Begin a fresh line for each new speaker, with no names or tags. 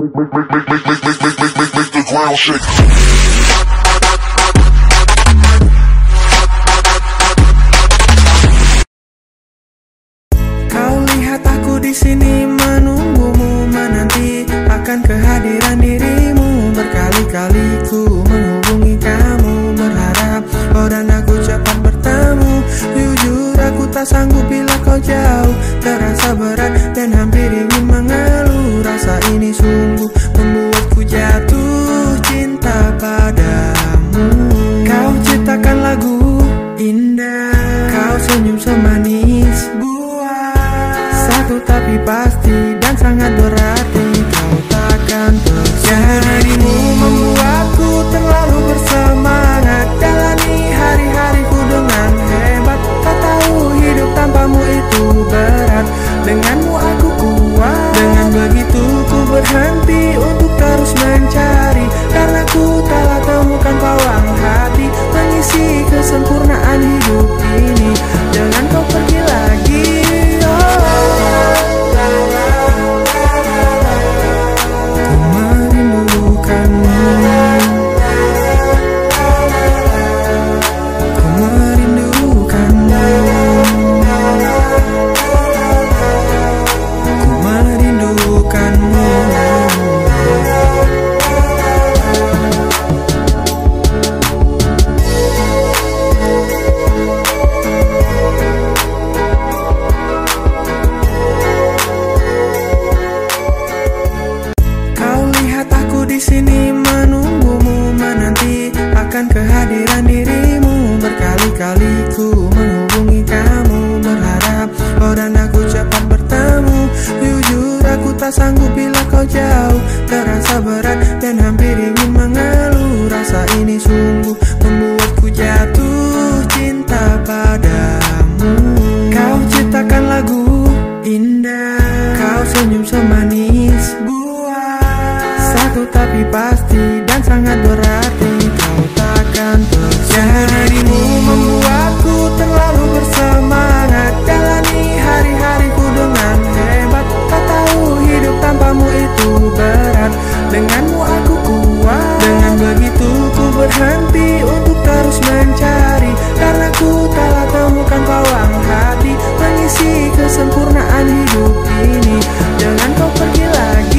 make, make, make, make, make, make, make, make, make, make the ground shake.
manis Buah. Satu tapi pasti dan sangat berarti. sini menunggumu menanti akan kehadiran dirimu. Berkali-kali ku menghubungi kamu berharap kau dan aku cepat bertemu. Jujur aku tak sanggup bila kau jauh. Terasa berat dan hampir ingin mengeluh. Rasa ini sulit pasti dan sangat berarti Kau takkan percaya membuatku terlalu bersemangat. Jalani hari-hariku dengan hebat. Tak tahu hidup tanpamu itu berat. Denganmu aku kuat. Dengan begitu ku berhenti untuk terus mencari. Karena ku telah temukan pawang hati Mengisi kesempurnaan hidup ini. Jangan kau pergi lagi.